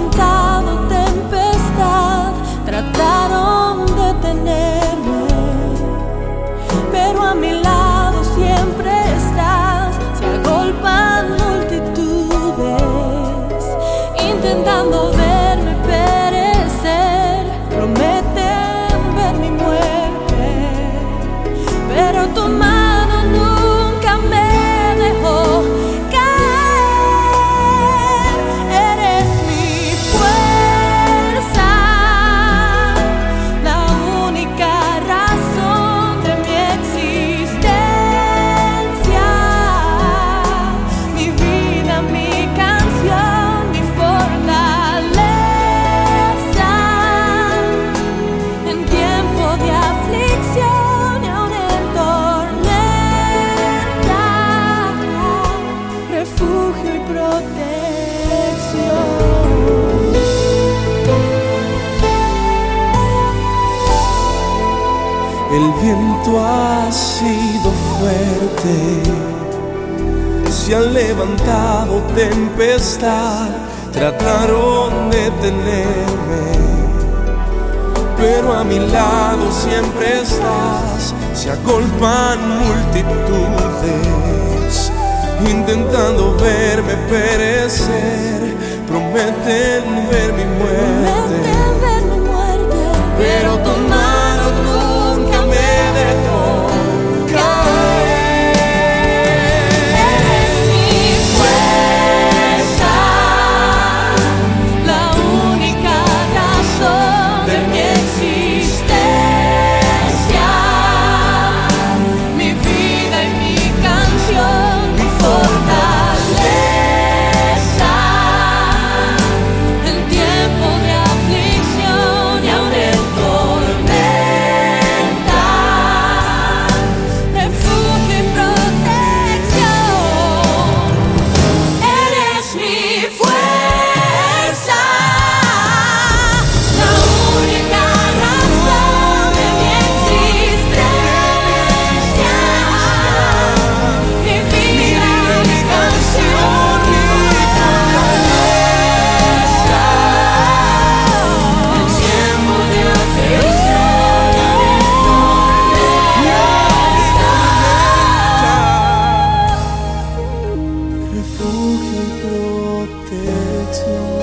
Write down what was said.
levantado tempestad, trataron El viento ha sido fuerte, se han levantado tempestad, trataron de tenerme, pero a mi lado siempre estás, se agolpan multitudes, intentando verme perecer, prometen ver mi muerte to